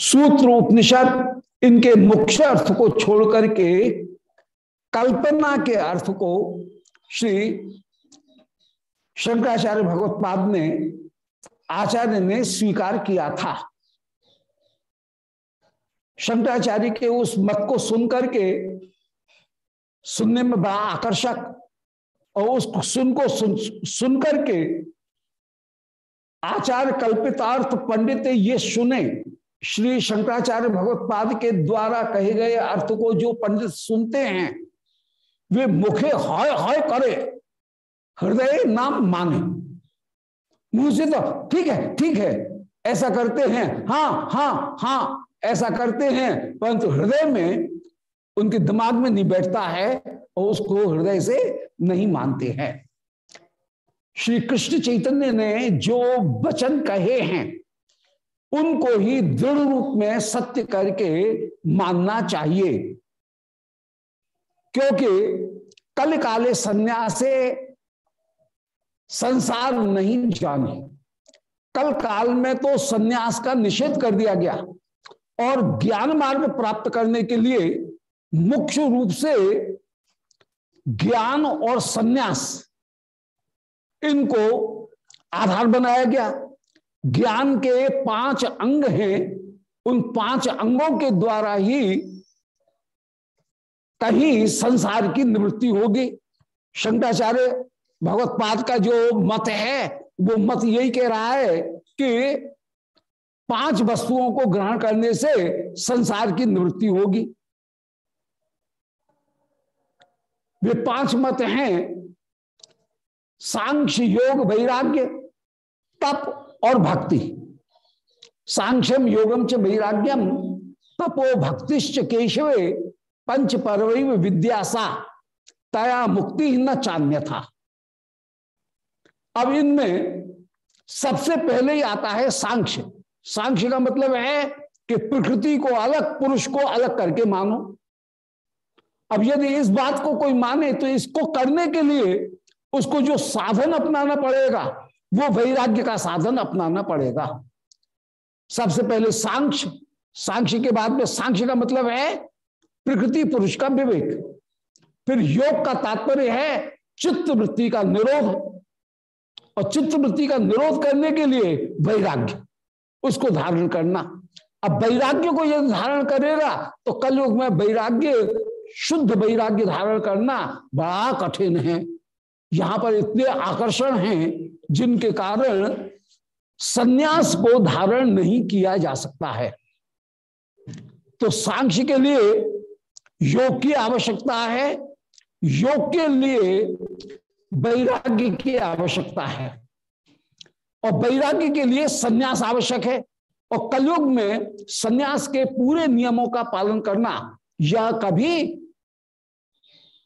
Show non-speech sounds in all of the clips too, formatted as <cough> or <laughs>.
सूत्र उपनिषद इनके मुख्य अर्थ को छोड़ करके कल्पना के अर्थ को श्री शंकराचार्य भगवत्पाद ने आचार्य ने स्वीकार किया था। शंकराचार्य के उस मत को सुन करके सुनने में बड़ा आकर्षक और उस सुन को सुन सुन करके आचार्य कल्पितार्थ पंडित ये सुने। श्री शंकराचार्य भगवत्पाद के द्वारा कहे गए अर्थ को जो पंडित सुनते हैं, वे मुखे हाय हाय करे, हृदय नाम माने मुँह से तो ठीक है ठीक है, ऐसा करते हैं हाँ हाँ हाँ ऐसा करते हैं, परंतु हृदय में उनके दिमाग में नहीं बैठता है और उसको हृदय से नहीं मानते हैं। श्री कृष्ण चैतन्य ने जो वचन कहे हैं उनको ही दृढ़ रूप में सत्य करके मानना चाहिए। क्योंकि कल काले संन्यासे संसार नहीं जाने। कल काल में तो सन्यास का निषेध कर दिया गया और ज्ञान मार्ग प्राप्त करने के लिए मुख्य रूप से ज्ञान और सन्यास इनको आधार बनाया गया। ज्ञान के पाँच अंग हैं, उन पाँच अंगों के द्वारा ही कहीं संसार की निवृत्ति होगी। शंकराचार्य भगवत पाद का जो मत है, वो मत यही कह रहा है कि पाँच वस्तुओं को ग्रहण करने से संसार की निवृत्ति होगी। वे पाँच मत हैं, सांख्य योग वैराग्य, तप और भक्ति। सांख्यम योगम च वैराग्यम तपो भक्तिश्च केशवे पंच पर्व विद्यासा, तया मुक्ति न चान्य था अब इनमें सबसे पहले ही आता है सांख्य। सांख्य का मतलब है कि प्रकृति को अलग, पुरुष को अलग करके मानो। अब यदि इस बात को कोई माने तो इसको करने के लिए उसको जो साधन अपनाना पड़ेगा वो वैराग्य का साधन अपनाना पड़ेगा। सबसे पहले सांक्ष सांख्य के बाद में सांख्य का मतलब है प्रकृति, पुरुष का विवेक। फिर योग का तात्पर्य है चित्त वृत्ति का निरोध। और चित्त वृत्ति का निरोध करने के लिए वैराग्य, उसको धारण करना। अब वैराग्य को यदि धारण करेगा तो कलयुग में वैराग्य, शुद्ध वैराग्य धारण करना बड़ा कठिन है। यहाँ पर इतने आकर्षण हैं जिनके कारण सन्यास को धारण नहीं किया जा सकता है। तो सांख्य के लिए योग की आवश्यकता है, योग के लिए वैराग्य की आवश्यकता है। और वैराग्य के लिए सन्यास आवश्यक है। और कलयुग में सन्यास के पूरे नियमों का पालन करना, यह कभी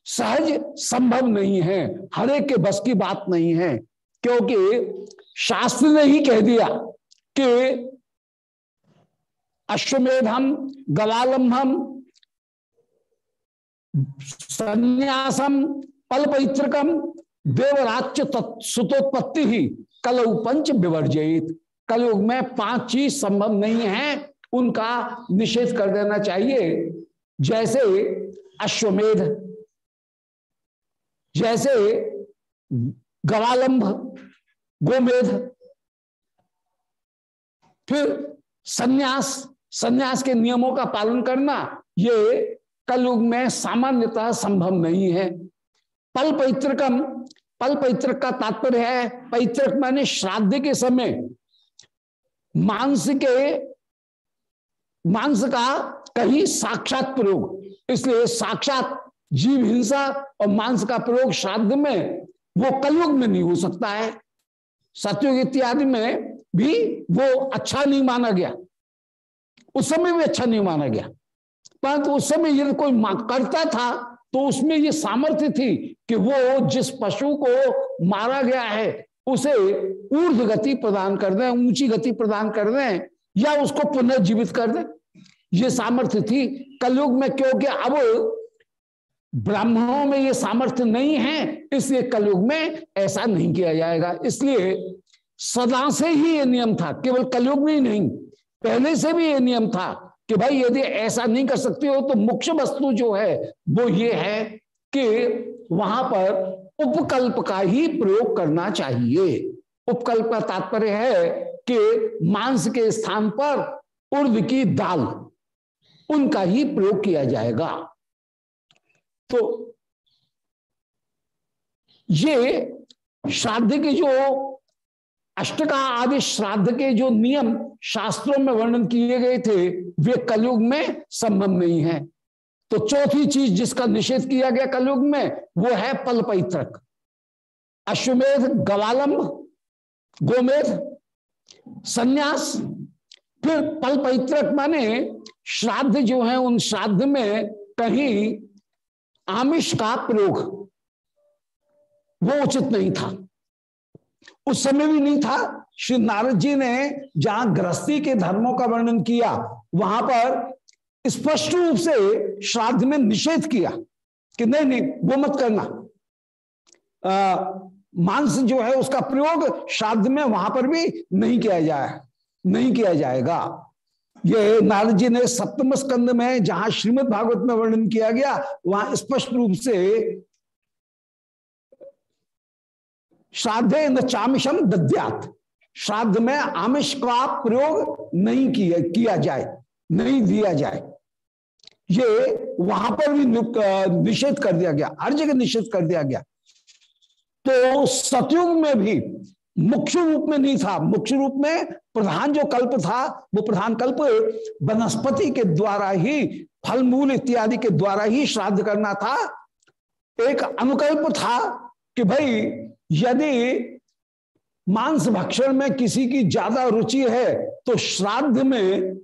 सहज संभव नहीं है। हर एक के बस की बात नहीं है। क्योंकि शास्त्र ने ही कह दिया कि अश्वमेधम गवालंबम संन्यासम पलपैत्रकम देवराज्य सुतोत्पत्ति ही। कलऊ पंच विवर्जित। कलयुग में पाँच चीज़ संभव नहीं है। उनका निषेध कर देना चाहिए। जैसे अश्वमेध जैसे गवालंब गोमेध, फिर सन्यास सन्यास के नियमों का पालन करना, ये कलयुग में सामान्यतः संभव नहीं है। पल पैतृकम, पल पैतृक का तात्पर्य है, पैतृक माने श्राद्ध के समय। मांस के, मांस का कहीं साक्षात प्रयोग, इसलिए साक्षात जीव हिंसा और मांस का प्रयोग श्राद्ध में, वो कलयुग में नहीं हो सकता है। सत्युग इत्यादि में भी वो अच्छा नहीं माना गया। उस समय भी अच्छा नहीं माना गया। परंतु उस समय यदि कोई करता था तो उसमें ये सामर्थ्य थी कि वो जिस पशु को मारा गया है, उसे ऊर्ध गति प्रदान कर दें, ऊँची गति प्रदान कर दें, या उसको पुनर्जीवित कर दें। ये सामर्थ्य थी कलयुग में, क्योंकि अब ब्राह्मणों में ये सामर्थ्य नहीं है, इसलिए कलयुग में ऐसा नहीं किया जाएगा। इसलिए सदा से ही ये नियम था, केवल कलयुग में ही नहीं, पहले से भी ये नियम था कि भाई यदि ऐसा नहीं कर सकते हो तो मुख्य वस्तु जो है, वो ये है कि वहाँ पर उपकल्प का ही प्रयोग करना चाहिए। उपकल्प का तात्पर्य है कि मांस के स्थान पर उर्द की दाल, उनका ही प्रयोग किया जाएगा। तो ये श्राद्ध के जो अष्टका आदि श्राद्ध के जो नियम शास्त्रों में वर्णन किए गए थे, वे कलयुग में संभव नहीं है। तो चौथी चीज़ जिसका निषेध किया गया कलयुग में, वो है पल पैत्रक अश्वमेध गवालंब गोमेध, संन्यास, फिर पल पैत्रक माने श्राद्ध जो है, उन श्राद्ध में कहीं आमिष का प्रयोग वो उचित नहीं था। उस समय भी नहीं था। श्री नारद जी ने जहाँ गृहस्थी के धर्मों का वर्णन किया, वहाँ पर स्पष्ट रूप से श्राद्ध में निषेध किया कि नहीं नहीं, वो मत करना। मांस जो है उसका प्रयोग श्राद्ध में वहाँ पर भी नहीं किया जाए, नहीं किया जाएगा। ये नारद जी ने सप्तम स्कंद में जहाँ श्रीमद भागवत में वर्णन किया गया, वहाँ स्पष्ट रूप से श्राद्धे न चामिशम दद्यात श्राद्ध में आमिष का प्रयोग नहीं किया किया जाए, नहीं दिया जाए। ये वहाँ पर भी निषेध कर दिया गया हर जगह निषेध कर दिया गया। तो सतयुग में भी मुख्य रूप में नहीं था। मुख्य रूप में प्रधान जो कल्प था, वो प्रधान कल्प वनस्पति के द्वारा ही फल मूल इत्यादि के द्वारा ही श्राद्ध करना था। एक अनुकल्प था कि भाई, यदि मांस भक्षण में किसी की ज़्यादा रुचि है तो श्राद्ध में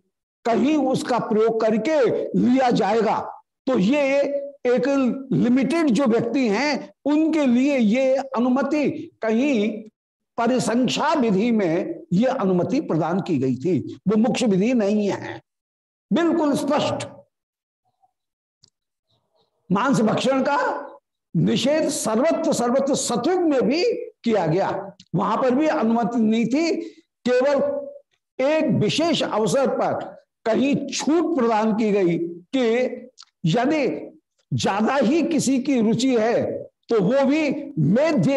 कहीं उसका प्रयोग करके लिया जाएगा। तो ये एक लिमिटेड जो व्यक्ति हैं, उनके लिए ये अनुमति कहीं परिसंख्या विधि में ये अनुमति प्रदान की गई थी। वो मुख्य विधि नहीं है। बिल्कुल स्पष्ट। मांस भक्षण का निषेध सर्वत्र सर्वत्र सत्युग में भी किया गया। वहाँ पर भी अनुमति नहीं थी। केवल एक विशेष अवसर पर कहीं छूट प्रदान की गई कि यदि ज़्यादा ही किसी की रुचि है तो वो भी मेध्य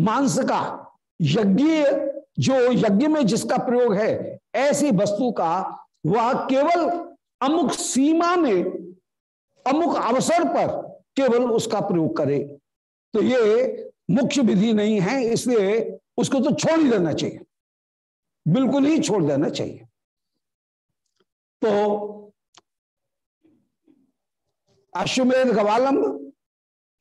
मांस का यज्ञ, जो यज्ञ में जिसका प्रयोग है, ऐसी वस्तु का, वह केवल अमुक सीमा में, अमुक अवसर पर केवल उसका प्रयोग करे। तो ये मुख्य विधि नहीं है, इसलिए उसको तो छोड़ ही देना चाहिए। बिल्कुल ही छोड़ देना चाहिए। तो अश्वमेध गवालंब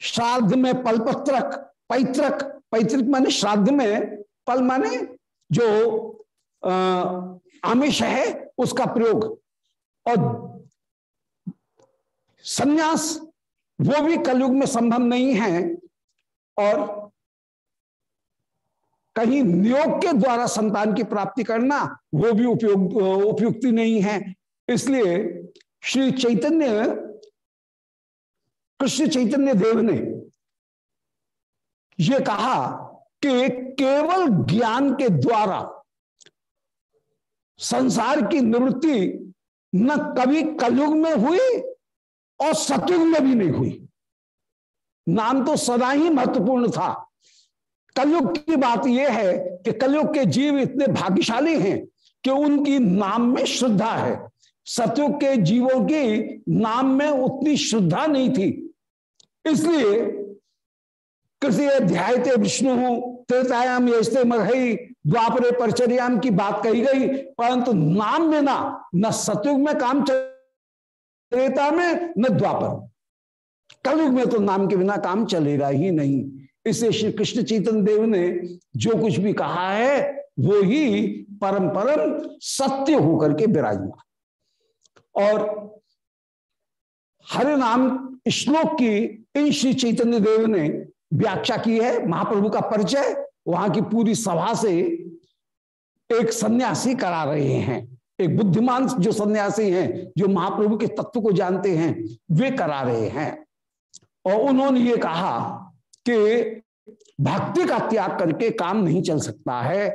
श्राद्ध में पलपत्रक, पैतृक पैतृक माने श्राद्ध में पल माने जो आमिष है, उसका प्रयोग। और संन्यास, वो भी कलयुग में संभव नहीं है। और कहीं नियोग के द्वारा संतान की प्राप्ति करना, वो भी उपयोग उपयुक्ति नहीं है। इसलिए श्री चैतन्य, कृष्ण चैतन्य देव ने ये कहा कि केवल ज्ञान के द्वारा संसार की निवृत्ति न कभी कलयुग में हुई और सतयुग में भी नहीं हुई। नाम तो सदा ही महत्वपूर्ण था। कलयुग की बात यह है कि कलयुग के जीव इतने भाग्यशाली हैं कि उनकी नाम में श्रद्धा है। सतयुग के जीवों की नाम में उतनी श्रद्धा नहीं थी। इसलिए कृषि अध्याय विष्णु त्रेतायाम यस्ते मघई द्वापरे परचर्याम की बात कही गई, परंतु नाम में ना, न सतयुग में काम चल त्रेता में, न द्वापर। कलयुग में तो नाम के बिना काम चलेगा ही नहीं। इससे श्री कृष्ण चैतन्य देव ने जो कुछ भी कहा है, वो ही परम परम सत्य होकर के विराजमान। और हरे नाम श्लोक की इन श्री चैतन्य देव ने व्याख्या की है, महाप्रभु का परिचय, वहाँ की पूरी सभा से एक सन्यासी करा रहे हैं। एक बुद्धिमान जो सन्यासी हैं, जो महाप्रभु के तत्व को जानते हैं, वे करा रहे हैं। और उन्होंने ये कहा कि भक्ति का त्याग करके काम नहीं चल सकता है।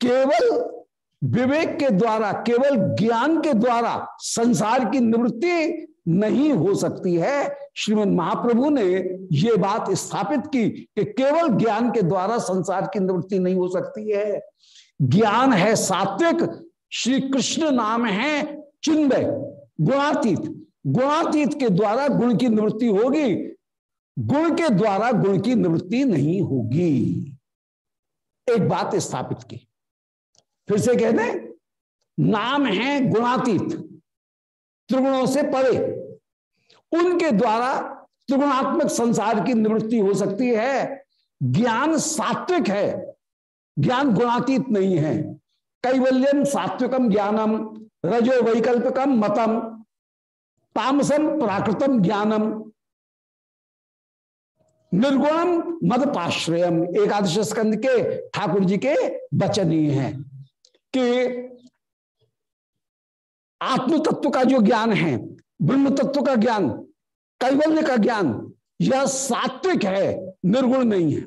केवल विवेक के द्वारा, केवल ज्ञान के द्वारा संसार की निवृत्ति नहीं हो सकती है। श्रीमद महाप्रभु ने ये बात स्थापित की कि केवल ज्ञान के द्वारा संसार की निवृत्ति नहीं हो सकती है। ज्ञान है सात्विक, श्री कृष्ण नाम है चिन्मय, गुणातीत। गुणातीत के द्वारा गुण की निवृत्ति होगी, गुण के द्वारा गुण की निवृत्ति नहीं होगी। एक बात स्थापित की। फिर से कह दें, नाम है गुणातीत। त्रिगुणों से परे। उनके द्वारा त्रिगुणात्मक संसार की निवृत्ति हो सकती है। ज्ञान सात्विक है। ज्ञान गुणातीत नहीं है। कैवल्यम सात्विकम ज्ञानम रजो वैकल्पिकम मतम, तामसम प्राकृतम ज्ञानम। निर्गुणम मद पाश्रयम एकादश स्कंद के ठाकुर जी के वचन ही हैं कि आत्म तत्व का जो ज्ञान है ब्रह्म तत्व का ज्ञान, कैवल्य का ज्ञान, यह सात्विक है, निर्गुण नहीं है।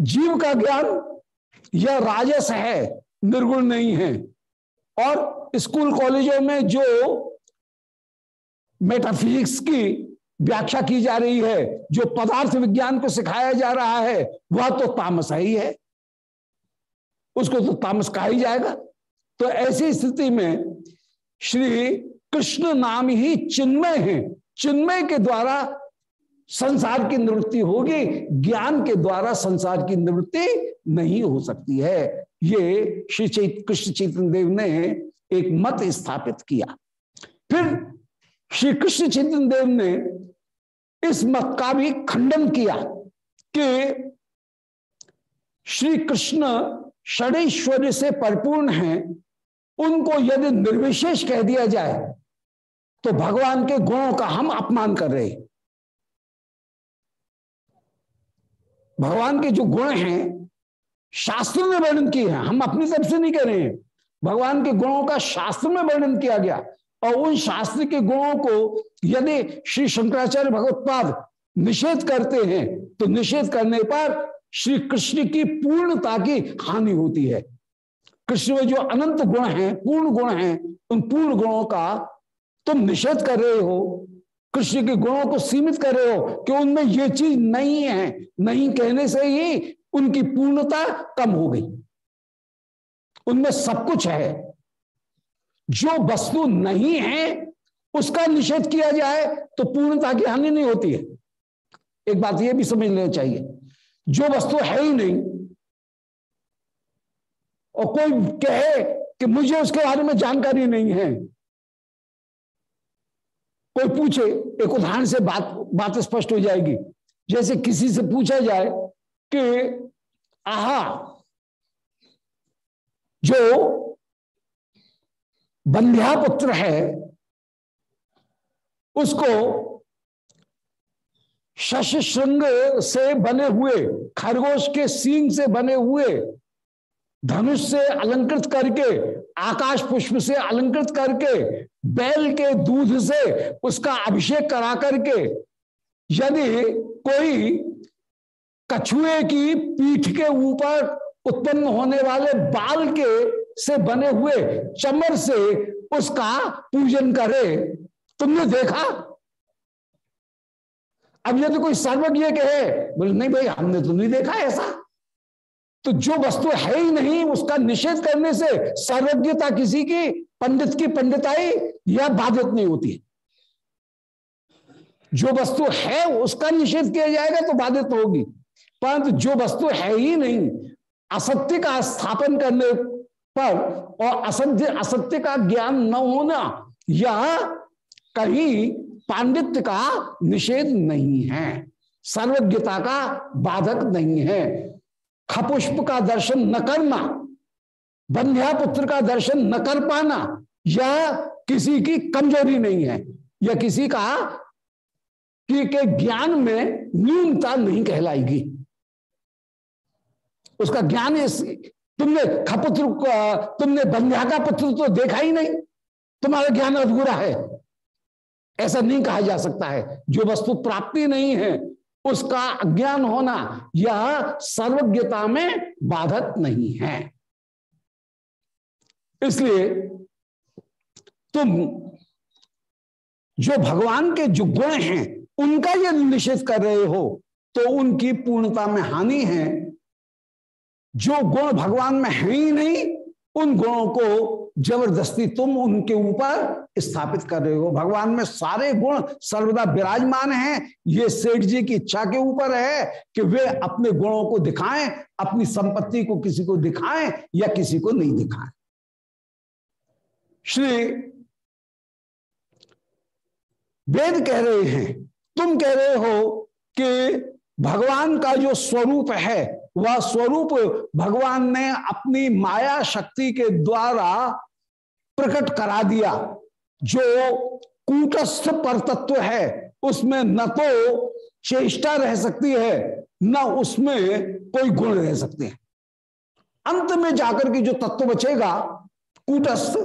जीव का ज्ञान, यह राजस है, निर्गुण नहीं है। और स्कूल कॉलेजों में जो मेटाफिजिक्स की व्याख्या की जा रही है, जो पदार्थ विज्ञान को सिखाया जा रहा है, वह तो तामस ही है। उसको तो तामस कहा ही जाएगा। तो ऐसी स्थिति में श्री कृष्ण नाम ही चिन्मय है। चिन्मय के द्वारा संसार की निवृत्ति होगी, ज्ञान के द्वारा संसार की निवृत्ति नहीं हो सकती है। ये श्री चैत, कृष्ण चैतन्य देव ने एक मत स्थापित किया। फिर श्री कृष्ण चैतन्य देव ने इस मत का भी खंडन किया कि श्री कृष्ण षडेश्वर्य से परिपूर्ण हैं उनको यदि निर्विशेष कह दिया जाए तो भगवान के गुणों का हम अपमान कर रहे भगवान के जो गुण हैं, शास्त्र में वर्णन किए हैं, हम अपनी तरफ़ से नहीं कह रहे हैं। भगवान के गुणों का शास्त्र में वर्णन किया गया, और उन शास्त्र के गुणों को यदि श्री शंकराचार्य भगवत्पाद निषेध करते हैं तो निषेध करने पर श्री कृष्ण की पूर्णता की हानि होती है। कृष्ण में जो अनंत गुण हैं, पूर्ण गुण हैं, उन पूर्ण गुणों का तुम निषेध कर रहे हो। कृष्ण के गुणों को सीमित कर रहे हो कि उनमें ये चीज़ नहीं है, नहीं कहने से ही उनकी पूर्णता कम हो गई। उनमें सब कुछ है। जो वस्तु नहीं है, उसका निषेध किया जाए तो पूर्णता की हानि नहीं होती है। एक बात यह भी समझ लेना चाहिए। जो वस्तु है ही नहीं और कोई कहे कि मुझे उसके बारे में जानकारी नहीं है। कोई पूछे, एक उदाहरण से बात बात स्पष्ट हो जाएगी। जैसे किसी से पूछा जाए कि, आहा, जो बंध्या पुत्र है, उसको शशि श्रृंग से बने हुए, खरगोश के सींग से बने हुए धनुष से अलंकृत करके, आकाश पुष्प से अलंकृत करके, बैल के दूध से उसका अभिषेक करा करके, यदि कोई कछुए की पीठ के ऊपर उत्पन्न होने वाले बाल के से बने हुए चमर से उसका पूजन करे, तुमने देखा? अब यदि कोई सर्वज्ञ कहे, बोले, नहीं भाई, हमने तो नहीं देखा ऐसा। तो जो वस्तु है ही नहीं, उसका निषेध करने से सर्वज्ञता किसी की, पंडित की पंडिताई या बाधित नहीं होती। जो वस्तु है, उसका निषेध किया जाएगा तो बाधित होगी। परंतु जो वस्तु है ही नहीं, असत्य का स्थापन करने पर और असत्य असत्य का ज्ञान न होना यह कहीं पांडित्य का निषेध नहीं है, सर्वज्ञता का बाधक नहीं है। खपुष्प का दर्शन न करना, बंध्या पुत्र का दर्शन न कर पाना यह किसी की कमज़ोरी नहीं है यह किसी का कि के ज्ञान में न्यूनता नहीं कहलाएगी। उसका ज्ञान इस, तुमने खपुत्र तुमने बंध्या का पुत्र तो देखा ही नहीं, तुम्हारा ज्ञान अधूरा है। ऐसा नहीं कहा जा सकता है। जो वस्तु प्राप्ति नहीं है उसका अज्ञान होना यह सर्वज्ञता में बाधक नहीं है। इसलिए तुम जो भगवान के जो गुण हैं, उनका यदि निषेध कर रहे हो तो उनकी पूर्णता में हानि है। जो गुण भगवान में है ही नहीं, उन गुणों को ज़बरदस्ती तुम उनके ऊपर स्थापित कर रहे हो। भगवान में सारे गुण सर्वदा विराजमान हैं। ये सेठ जी की इच्छा के ऊपर है कि वे अपने गुणों को दिखाएँ, अपनी संपत्ति को किसी को दिखाएँ या किसी को नहीं दिखाएँ। श्री वेद कह रहे हैं, तुम कह रहे हो कि भगवान का जो स्वरूप है, वह स्वरूप भगवान ने अपनी माया शक्ति के द्वारा प्रकट करा दिया। जो कूटस्थ पर तत्व है, उसमें न तो चेष्टा रह सकती है, न उसमें कोई गुण रह सकते हैं। अंत में जाकर के जो तत्व बचेगा, कूटस्थ,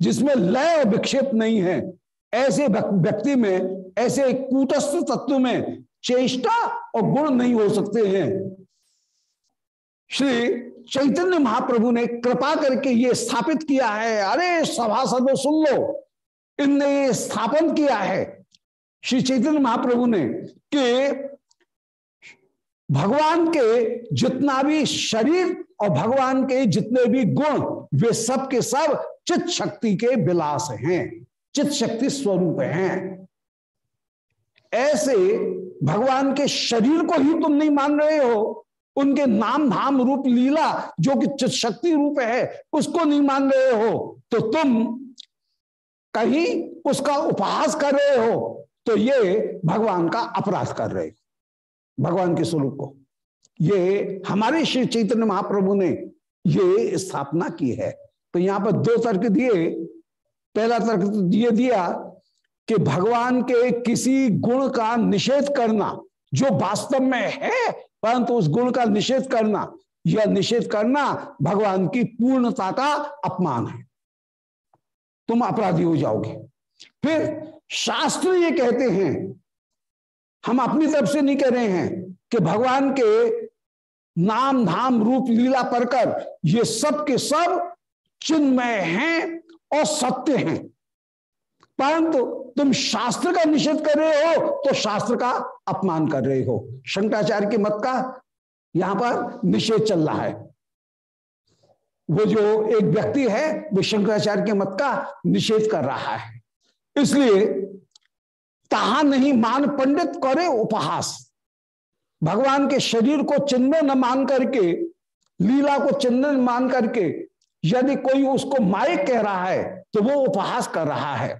जिसमें लय विक्षेप नहीं है, ऐसे व्यक्ति में, ऐसे कूटस्थ तत्व में चेष्टा और गुण नहीं हो सकते हैं। श्री चैतन्य महाप्रभु ने कृपा करके ये स्थापित किया है। अरे सभासदों सुन लो। इनने ये स्थापन किया है। श्री चैतन्य महाप्रभु ने कि भगवान के जितना भी शरीर और भगवान के जितने भी गुण, वे सब के सब चित शक्ति के विलास हैं। चित शक्ति स्वरूप हैं। ऐसे भगवान के शरीर को ही तुम नहीं मान रहे हो। उनके नाम धाम रूप लीला जो कि शक्ति रूप है, उसको नहीं मान रहे हो तो तुम कहीं उसका उपहास कर रहे हो तो ये भगवान का अपराध कर रहे हो, भगवान के स्वरूप को। ये हमारे श्री चैतन्य महाप्रभु ने ये स्थापना की है। तो यहाँ पर दो तर्क दिए। पहला तर्क ये दिया कि भगवान के किसी गुण का निषेध करना जो वास्तव में है परंतु उस गुण का निषेध करना, यह निषेध करना भगवान की पूर्णता का अपमान है। तुम अपराधी हो जाओगे। फिर शास्त्र ये कहते हैं, हम अपनी तरफ़ से नहीं कह रहे हैं कि भगवान के नाम धाम रूप लीला पर कर ये सब के सब चिन्मय हैं और सत्य हैं। परंतु तुम शास्त्र का निषेध कर रहे हो तो शास्त्र का अपमान कर रहे हो। शंकराचार्य के मत का यहाँ पर निषेध चल रहा है। वो जो एक व्यक्ति है, वो शंकराचार्य के मत का निषेध कर रहा है। इसलिए तहा नहीं मान पंडित करे उपहास। भगवान के शरीर को चिन्ह न मान करके, लीला को चिन्ह मान करके, यदि कोई उसको मायक कह रहा है तो वो उपहास कर रहा है।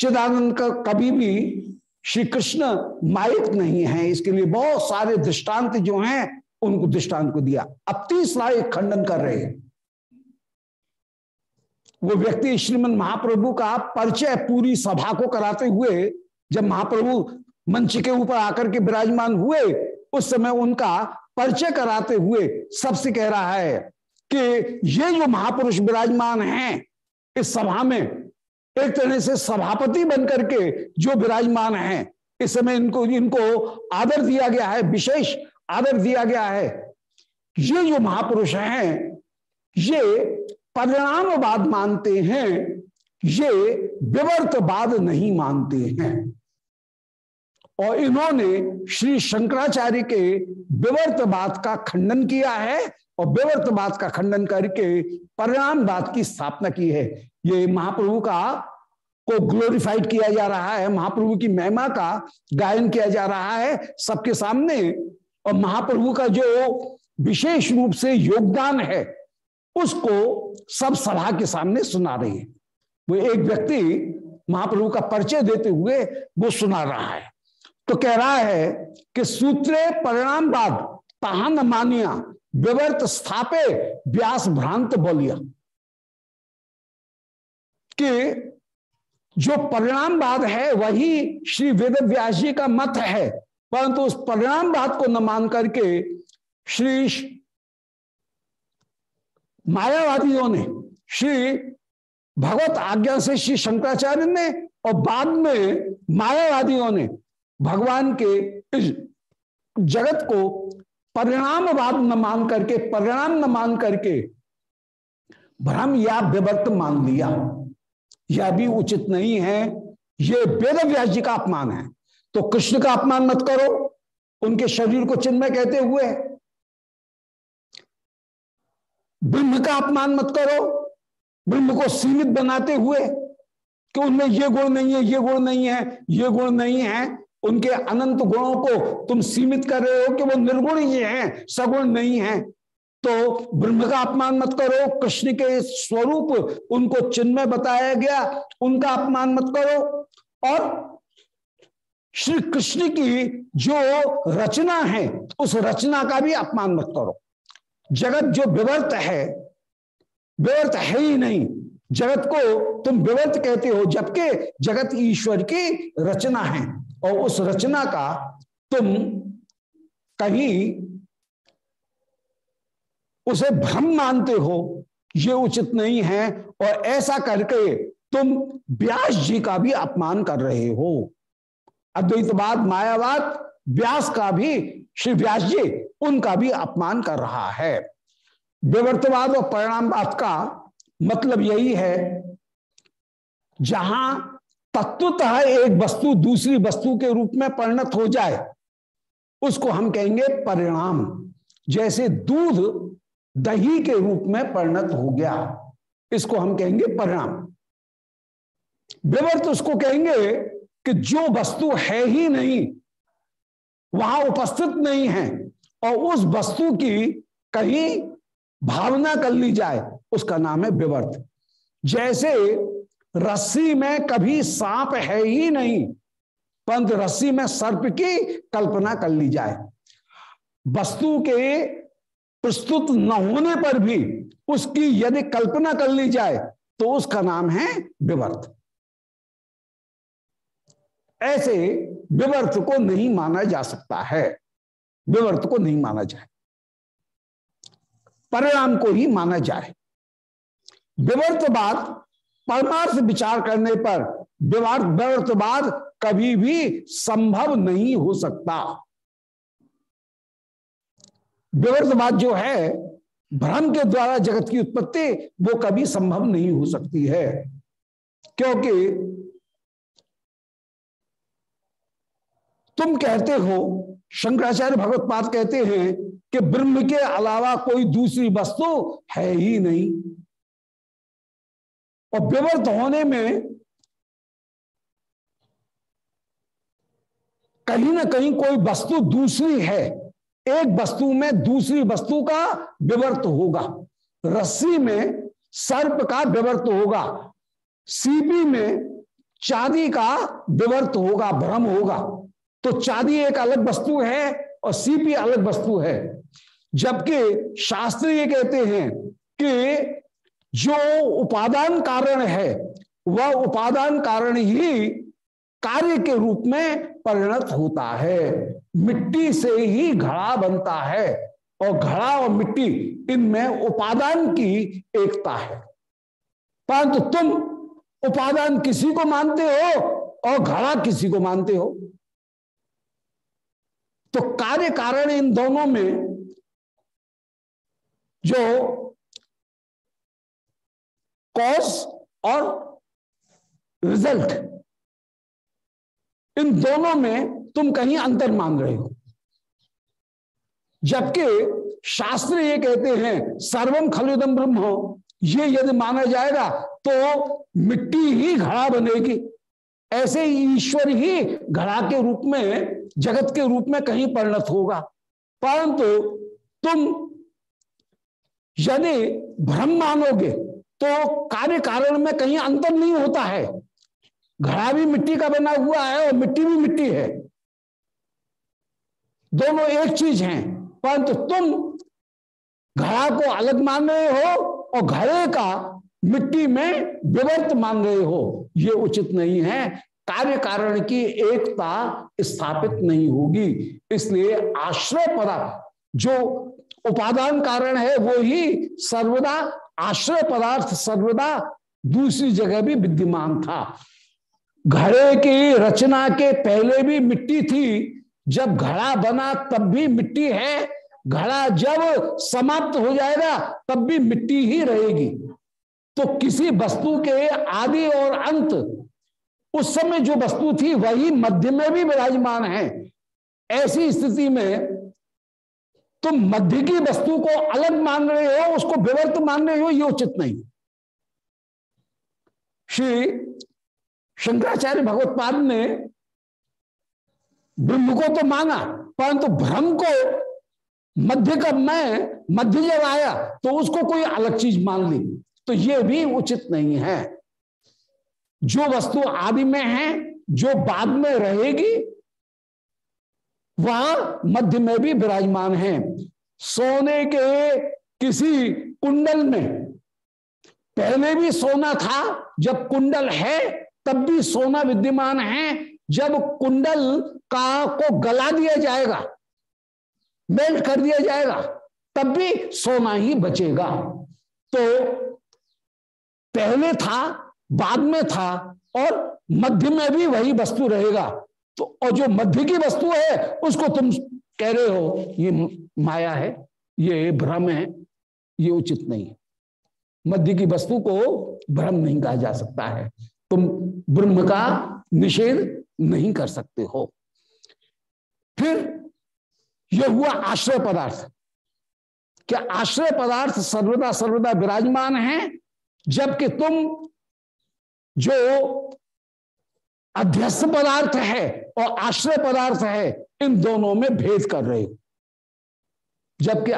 चिदानंद का कभी भी श्री कृष्ण माइक नहीं है। इसके लिए बहुत सारे दृष्टांत जो हैं, उनको दृष्टांत को दिया। अब तीसरा एक खंडन कर रहे हैं। वो व्यक्ति श्रीमद महाप्रभु का परिचय पूरी सभा को कराते हुए, जब महाप्रभु मंच के ऊपर आकर के विराजमान हुए, उस समय उनका परिचय कराते हुए सबसे कह रहा है कि ये जो महापुरुष विराजमान हैं, इस सभा में एक तरह से सभापति बनकर के जो विराजमान हैं, इस समय इनको इनको आदर दिया गया है, विशेष आदर दिया गया है। ये जो महापुरुष हैं, ये परिणामवाद मानते हैं, ये विवर्तवाद नहीं मानते हैं। और इन्होंने श्री शंकराचार्य के विवर्तवाद का खंडन किया है और विवर्तवाद का खंडन करके परिणामवाद की स्थापना की है। ये महाप्रभु का को ग्लोरीफाइड किया जा रहा है, महाप्रभु की महिमा का गायन किया जा रहा है सबके सामने। और महाप्रभु का जो विशेष रूप से योगदान है, उसको सब सभा के सामने सुना रही है। वो एक व्यक्ति महाप्रभु का परिचय देते हुए वो सुना रहा है। तो कह रहा है कि सूत्रे परिणाम बाद तहान मानिया, विवर्त स्थापे व्यास भ्रांत बोलिया। कि जो परिणामवाद है, वही श्री वेद व्यास जी का मत है। परंतु उस परिणामवाद को न मान करके श्री मायावादियों ने, श्री भगवत आज्ञा से श्री शंकराचार्य ने और बाद में मायावादियों ने भगवान के इस जगत को परिणामवाद न मान करके, परिणाम न मान करके भ्रम या विवर्त मान लिया। यह भी उचित नहीं है। ये वेद व्यास जी का अपमान है। तो कृष्ण का अपमान मत करो। उनके शरीर को चिन्मय कहते हुए। ब्रह्म का अपमान मत करो। ब्रह्म को सीमित बनाते हुए कि उनमें ये गुण नहीं है, ये गुण नहीं है, ये गुण नहीं है। उनके अनंत गुणों को तुम सीमित कर रहे हो कि वो निर्गुण ही हैं, सगुण नहीं है। तो ब्रह्म का अपमान मत करो, कृष्ण के स्वरूप उनको चिन्ह में बताया गया, उनका अपमान मत करो। और श्री कृष्ण की जो रचना है, उस रचना का भी अपमान मत करो। जगत जो विवर्त है विवर्त है ही नहीं। जगत को तुम विवर्त कहते हो, जबकि जगत ईश्वर की रचना है। और उस रचना का तुम कहीं उसे भ्रम मानते हो ये उचित नहीं है और ऐसा करके तुम व्यास जी का भी अपमान कर रहे हो। अद्वैतवाद, मायावाद, व्यास का भी, श्री व्यास जी उनका भी अपमान कर रहा है। विवर्तवाद और परिणामवाद का मतलब यही है, जहाँ तत्वतः एक वस्तु दूसरी वस्तु के रूप में परिणत हो जाए, उसको हम कहेंगे परिणाम। जैसे दूध दही के रूप में परिणत हो गया। इसको हम कहेंगे परिणाम। विवर्त उसको कहेंगे कि जो वस्तु है ही नहीं, वहाँ उपस्थित नहीं है, और उस वस्तु की कहीं भावना कर ली जाए, उसका नाम है विवर्त। जैसे रस्सी में कभी सांप है ही नहीं, परंतु रस्सी में सर्प की कल्पना कर ली जाए। वस्तु के प्रस्तुत न होने पर भी उसकी यदि कल्पना कर ली जाए तो उसका नाम है विवर्त। ऐसे विवर्त को नहीं माना जा सकता है। विवर्त को नहीं माना जाए। परिणाम को ही माना जाए। विवर्त विवर्तवाद परमार्थ विचार करने पर विवर्तवाद कभी भी संभव नहीं हो सकता। विवर्तवाद जो है भ्रम के द्वारा जगत की उत्पत्ति, वो कभी संभव नहीं हो सकती है। क्योंकि तुम कहते हो, शंकराचार्य भगवत पाद कहते हैं कि ब्रह्म के अलावा कोई दूसरी वस्तु है ही नहीं। और विवर्त होने में कहीं ना कहीं कोई वस्तु दूसरी है। एक वस्तु में दूसरी वस्तु का विवर्त होगा। रस्सी में सर्प का विवर्त होगा। सीपी में चांदी का विवर्त होगा, भ्रम होगा। तो चांदी एक अलग वस्तु है और सीपी अलग वस्तु है। जबकि शास्त्र ये कहते हैं कि जो उपादान कारण है, वह उपादान कारण ही कार्य के रूप में परिणत होता है। मिट्टी से ही घड़ा बनता है और घड़ा और मिट्टी इनमें उपादान की एकता है। परंतु तुम उपादान किसी को मानते हो और घड़ा किसी को मानते हो। तो कार्य कारण इन दोनों में जो कॉज और रिज़ल्ट इन दोनों में तुम कहीं अंतर मान रहे हो। जबकि शास्त्र ये कहते हैं सर्वम खलुदम ब्रह्म। ये यदि माना जाएगा तो मिट्टी ही घड़ा बनेगी। ऐसे ईश्वर ही घड़ा के रूप में, जगत के रूप में कहीं परिणत होगा। परंतु तुम यदि भ्रम मानोगे तो कार्य कारण में कहीं अंतर नहीं होता है। घड़ा भी मिट्टी का बना हुआ है और मिट्टी भी मिट्टी है। दोनों एक चीज़ हैं, परंतु तुम घड़ा को अलग मान रहे हो और घड़े का मिट्टी में विवर्त मान रहे हो। ये उचित नहीं है। कार्य कारण की एकता स्थापित नहीं होगी। इसलिए आश्रय पदार्थ जो उपादान कारण है, वो ही सर्वदा आश्रय पदार्थ, सर्वदा दूसरी जगह भी विद्यमान था। घड़े की रचना के पहले भी मिट्टी थी जब घड़ा बना तब भी मिट्टी है, घड़ा जब समाप्त हो जाएगा तब भी मिट्टी ही रहेगी। तो किसी वस्तु के आदि और अंत, उस समय जो वस्तु थी वही मध्य में भी विराजमान है। ऐसी स्थिति में तुम मध्य की वस्तु को अलग मान रहे हो, उसको विवर्त मान रहे हो, ये उचित नहीं। श्री शंकराचार्य भगवत्पाद ने ब्रह्म को तो माना, परंतु भ्रम को मध्य का मैं, मध्य जब आया तो उसको कोई अलग चीज़ मान ली। तो ये भी उचित नहीं है। जो वस्तु आदि में है, जो बाद में रहेगी, वह मध्य में भी विराजमान है। सोने के किसी कुंडल में, पहले भी सोना था, जब कुंडल है, तब भी सोना विद्यमान है जब कुंडल का को गला दिया जाएगा, मेल्ट कर दिया जाएगा, तब भी सोना ही बचेगा। तो पहले था, बाद में था, और मध्य में भी वही वस्तु रहेगा। तो और जो मध्य की वस्तु है, उसको तुम कह रहे हो, ये माया है, ये भ्रम है, ये उचित नहीं है। मध्य की वस्तु को भ्रम नहीं कहा जा सकता है। तुम ब्रह्म का निषेध नहीं कर सकते हो। फिर यह हुआ आश्रय पदार्थ। क्या आश्रय पदार्थ सर्वदा सर्वदा विराजमान है, जबकि तुम जो अध्यस्त पदार्थ है और आश्रय पदार्थ है, इन दोनों में भेद कर रहे हो। जबकि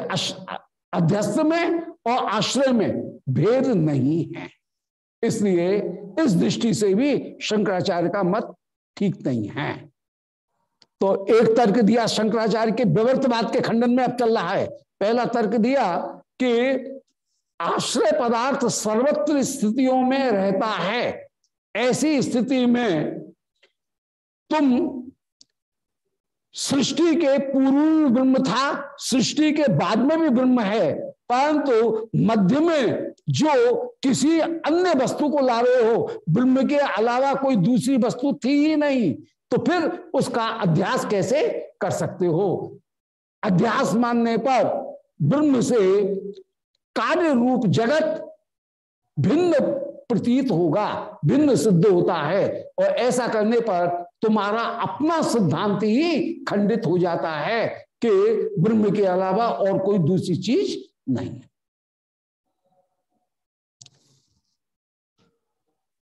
अध्यस्त में और आश्रय में भेद नहीं है। इसलिए इस दृष्टि से भी शंकराचार्य का मत ठीक नहीं है। तो एक तर्क दिया शंकराचार्य के विवर्तवाद के खंडन में अब चल रहा है। पहला तर्क दिया कि आश्रय पदार्थ सर्वत्र स्थितियों में रहता है। ऐसी स्थिति में तुम सृष्टि के पूर्व ब्रह्म था, सृष्टि के बाद में भी ब्रह्म है, परंतु मध्य में जो किसी अन्य वस्तु को ला रहे हो, ब्रह्म के अलावा कोई दूसरी वस्तु थी ही नहीं तो फिर उसका अध्यास कैसे कर सकते हो? अध्यास मानने पर ब्रह्म से कार्य रूप जगत भिन्न प्रतीत होगा, भिन्न सिद्ध होता है, और ऐसा करने पर तुम्हारा अपना सिद्धांत ही खंडित हो जाता है कि ब्रह्म के अलावा और कोई दूसरी चीज़ नहीं है।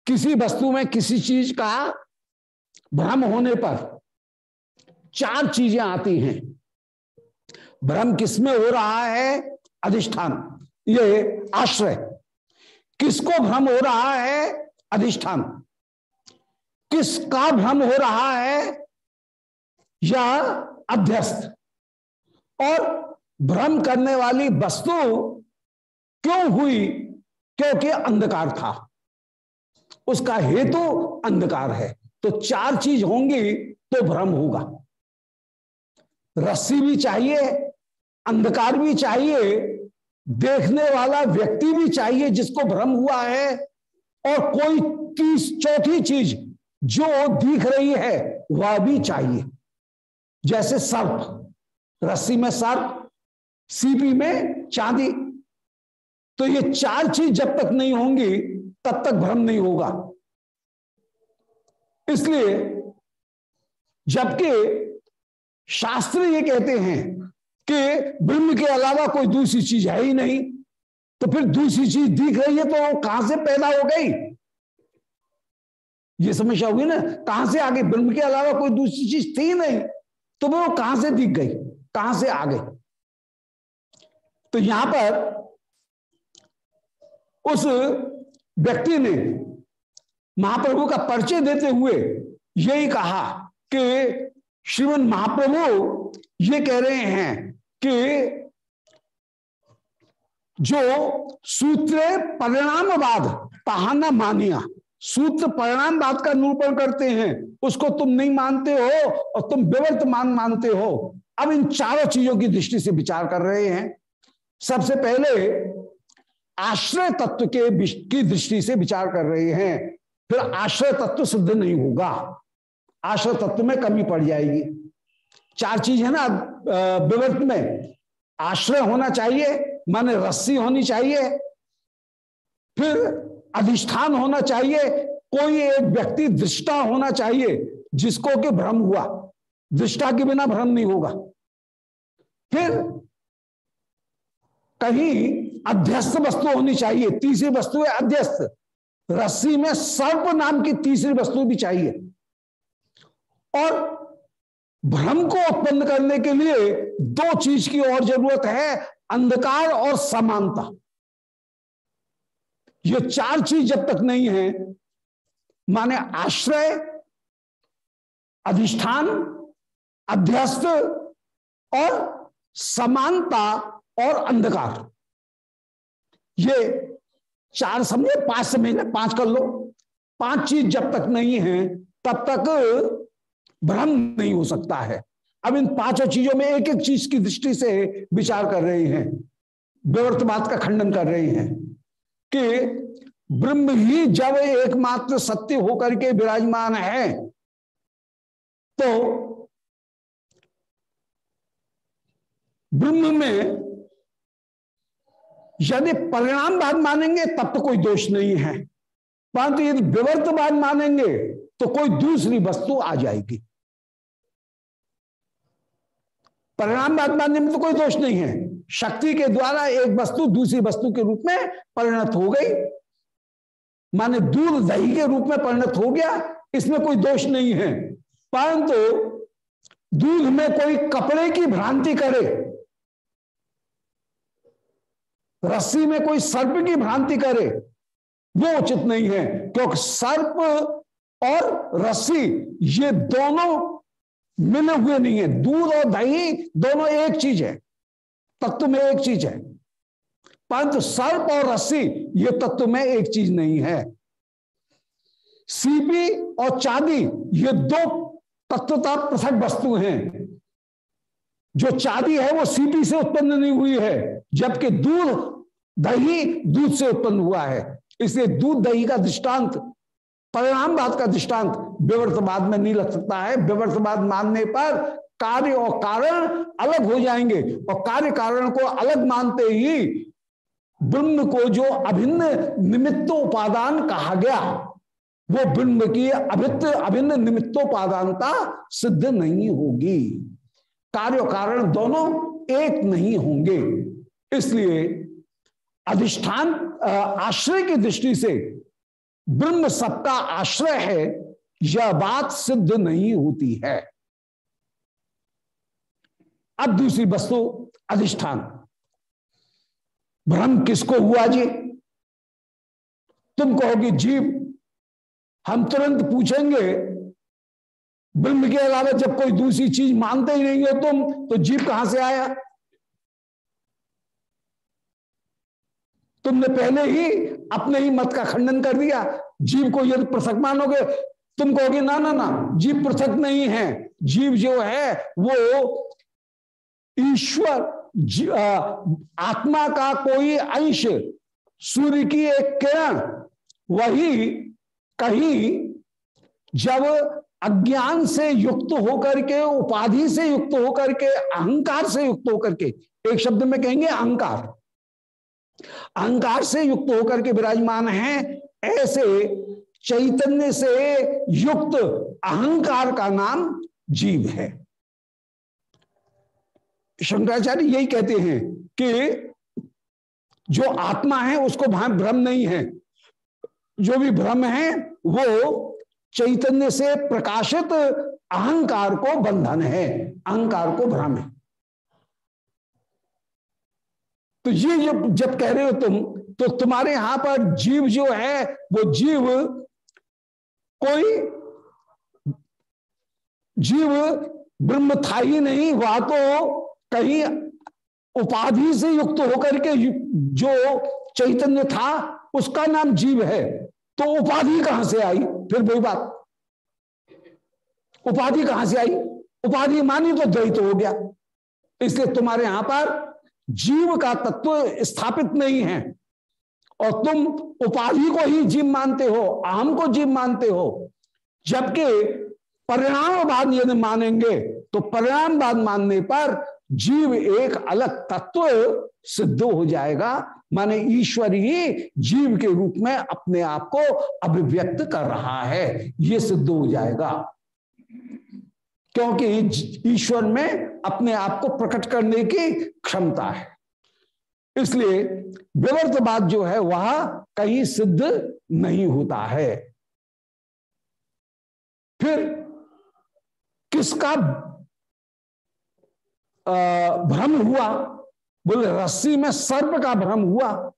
किसी वस्तु में किसी चीज़ का भ्रम होने पर चार चीज़ें आती हैं। भ्रम किसमें हो रहा है? अधिष्ठान। ये आश्रय। किसको भ्रम हो रहा है? अधिष्ठान। किसका भ्रम हो रहा है? या अध्यस्त। और भ्रम करने वाली वस्तु क्यों हुई? क्योंकि अंधकार था। उसका हेतु अंधकार है। तो चार चीज़ होंगी तो भ्रम होगा। रस्सी भी चाहिए, अंधकार भी चाहिए, देखने वाला व्यक्ति भी चाहिए जिसको भ्रम हुआ है। और कोई तीस चौथी चीज़ जो दिख रही है, वह भी चाहिए। जैसे सर्प, रस्सी में सर्प, सीपी में चांदी। तो ये चार चीज़ जब तक नहीं होंगी तब तक भ्रम नहीं होगा। इसलिए जबकि शास्त्र ये कहते हैं कि ब्रह्म के अलावा कोई दूसरी चीज़ है ही नहीं तो फिर दूसरी चीज़ दिख रही है तो कहाँ से पैदा हो गई? ये समस्या हुई ना, कहाँ से आगे? ब्रह्म के अलावा कोई दूसरी चीज़ थी नहीं तो वो कहाँ से दिख गई? कहाँ से आ गई? तो यहाँ पर उस व्यक्ति ने महाप्रभु का परिचय देते हुए यही कहा कि श्रीमन महाप्रभु ये कह रहे हैं कि जो सूत्र परिणामवाद तहाना मानिया, सूत्र परिणामवाद का निरूपण करते हैं, उसको तुम नहीं मानते हो और तुम विवर्त मान मानते हो। अब इन चारों चीज़ों की दृष्टि से विचार कर रहे हैं। सबसे पहले आश्रय तत्व के की दृष्टि से विचार कर रहे हैं, फिर आश्रय तत्व सिद्ध नहीं होगा। आश्रय तत्व में कमी पड़ जाएगी। चार चीज़ है ना विवर्त में। आश्रय होना चाहिए, माने रस्सी होनी चाहिए, फिर अधिष्ठान होना चाहिए, कोई एक व्यक्ति दृष्टा होना चाहिए, जिसको कि भ्रम हुआ। दृष्टा के बिना भ्रम नहीं होगा। फिर कहीं अध्यस्त वस्तु होनी चाहिए, तीसरी वस्तु है अध्यस्त। रस्सी में सर्प नाम की तीसरी वस्तु भी चाहिए। और भ्रम को उत्पन्न करने के लिए दो चीज़ की और ज़रूरत है, अंधकार और समानता। ये चार चीज़ जब तक नहीं है, माने आश्रय, अधिष्ठान, अध्यस्त और समानता और अंधकार। ये चार समझे पाँच समझ पाँच कर लो। पाँच चीज़ जब तक नहीं है, तब तक भ्रम नहीं हो सकता है। अब इन पाँचों चीज़ों में एक एक चीज़ की दृष्टि से विचार कर रहे हैं, विवर्तवाद का खंडन कर रहे हैं कि ब्रह्म ही जब एकमात्र सत्य होकर के विराजमान है तो ब्रह्म में यदि परिणामवाद मानेंगे, तब तो कोई दोष नहीं है। परंतु यदि विवर्तवाद मानेंगे तो कोई दूसरी वस्तु आ जाएगी। परिणामवाद मानने में तो कोई दोष नहीं है। शक्ति के द्वारा एक वस्तु दूसरी वस्तु के रूप में परिणत हो गई। माने दूध दही के रूप में परिणत हो गया, इसमें कोई दोष नहीं है। परंतु दूध में कोई कपड़े की भ्रांति करे रस्सी में कोई सर्प की भ्रांति करे, वो उचित नहीं है, क्योंकि सर्प और रस्सी, ये दोनों मिले हुए नहीं है। दूध और दही दोनों एक चीज़ है, तत्व में एक चीज़ है। परंतु सर्प और रस्सी, ये तत्व में एक चीज़ नहीं है। सीपी और चांदी, ये दो तत्वता पृथक वस्तु हैं। जो चांदी है, वो सीपी से उत्पन्न नहीं हुई है। जबकि दूध, दही, दूध से उत्पन्न हुआ है। इसलिए दूध, दही का दृष्टांत, परिणामवाद का दृष्टांत विवर्तवाद में नहीं लग सकता है। विवर्तवाद मानने पर कार्य और कारण अलग हो जाएँगे और कार्य कारण को अलग मानते ही ब्रह्म को जो अभिन्न निमित्तोपादान कहा गया, वो ब्रह्म की अभित्र अभिन्न निमित्तोपादानता सिद्ध नहीं होगी। कार्य कारण दोनों एक नहीं होंगे। इसलिए अधिष्ठान आश्रय की दृष्टि से ब्रह्म सबका आश्रय है, यह बात सिद्ध नहीं होती है। अब दूसरी वस्तु, अधिष्ठान। भ्रम किसको हुआ जी? तुम कहोगे जीव। हम तुरंत पूछेंगे, ब्रह्म के अलावा जब कोई दूसरी चीज़ मानते ही नहीं हो तुम तो जीव कहाँ से आया? तुमने पहले ही अपने ही मत का खंडन कर दिया। जीव को यदि पृथक मानोगे, तुम कहोगे, ना ना ना, जीव पृथक नहीं है। जीव जो है, वो ईश्वर आत्मा का कोई अंश, सूर्य की एक किरण, वही कहीं जब अज्ञान से युक्त होकर के, उपाधि से युक्त होकर के, अहंकार से युक्त होकर के, एक शब्द में कहेंगे, अहंकार। अहंकार से युक्त होकर के विराजमान है, ऐसे चैतन्य से युक्त अहंकार का नाम जीव है। शंकराचार्य यही कहते हैं कि जो आत्मा है, उसको भ्रम नहीं है। जो भी भ्रम है, वो चैतन्य से प्रकाशित अहंकार को बंधन है, अहंकार को भ्रम है। तो ये जब जब कह रहे हो तुम तो तुम्हारे यहाँ पर जीव जो है, वो जीव कोई जीव ब्रह्म था ही नहीं, वह तो कहीं उपाधि से युक्त होकर के जो चैतन्य था, उसका नाम जीव है। तो उपाधि कहाँ से आई? फिर वही बात। उपाधि कहाँ से आई? उपाधि मानी तो द्वैत हो गया। इसलिए तुम्हारे यहाँ पर जीव का तत्व स्थापित नहीं है। और तुम उपाधि को ही जीव मानते हो, आम को जीव मानते हो। जबकि परिणामवाद यदि मानेंगे तो परिणामवाद मानने पर जीव एक अलग तत्व सिद्ध हो जाएगा। माने ईश्वर ही जीव के रूप में अपने आप को अभिव्यक्त कर रहा है। ये सिद्ध हो जाएगा। क्योंकि ईश्वर में अपने आप को प्रकट करने की क्षमता है। इसलिए विवर्त बात जो है, वह कहीं सिद्ध नहीं होता है। फिर किसका भ्रम हुआ? बोले, रस्सी में सर्प का भ्रम हुआ।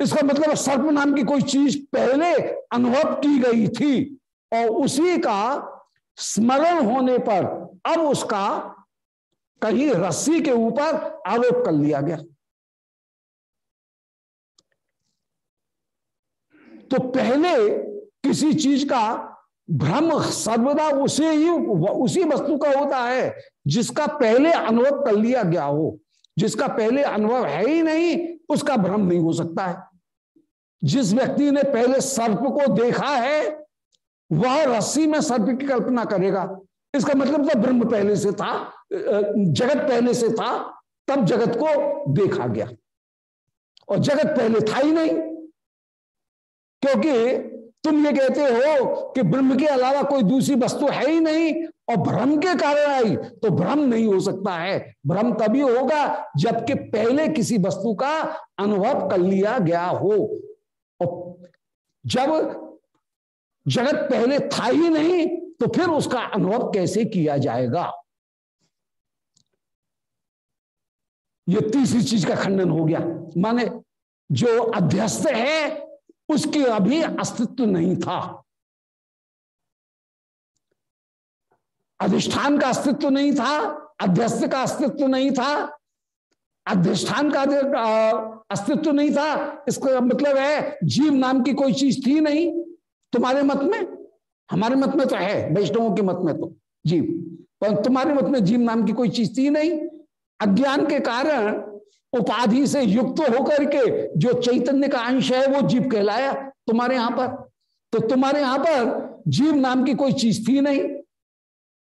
इसका मतलब सर्प नाम की कोई चीज़ पहले अनुभव की गई थी और उसी का स्मरण होने पर अब उसका कहीं रस्सी के ऊपर आरोप कर लिया गया। तो पहले किसी चीज़ का भ्रम सर्वदा उसे ही, उसी वस्तु का होता है जिसका पहले अनुभव कर लिया गया हो। जिसका पहले अनुभव है ही नहीं, उसका भ्रम नहीं हो सकता है। जिस व्यक्ति ने पहले सर्प को देखा है वह रस्सी में सर्प की कल्पना करेगा। इसका मतलब तो ब्रह्म पहले से था जगत पहले से था, तब जगत को देखा गया। और जगत पहले था ही नहीं, क्योंकि तुम ये कहते हो कि ब्रह्म के अलावा कोई दूसरी वस्तु तो है ही नहीं, और भ्रम के कारण आई तो भ्रम नहीं हो सकता है। भ्रम तभी होगा जबकि पहले किसी वस्तु का अनुभव कर लिया गया हो। और जब जगत पहले था ही नहीं तो फिर उसका अनुभव कैसे किया जाएगा? यह तीसरी चीज़ का खंडन हो गया। माने जो अध्यस्त है, उसके अभी अस्तित्व नहीं था। अधिष्ठान का अस्तित्व नहीं था, अध्यस्त का अस्तित्व नहीं था, अधिष्ठान का अस्तित्व नहीं था। इसका मतलब है, जीव नाम की कोई चीज़ थी नहीं। तुम्हारे मत में? हमारे मत में तो है, वैष्णवों के मत में तो जीव। पर तुम्हारे मत में जीव नाम की कोई चीज़ थी नहीं। अज्ञान के कारण उपाधि से युक्त होकर के जो चैतन्य का अंश है, वो जीव कहलाया तुम्हारे यहाँ पर। तो तुम्हारे यहाँ पर जीव नाम की कोई चीज़ थी नहीं।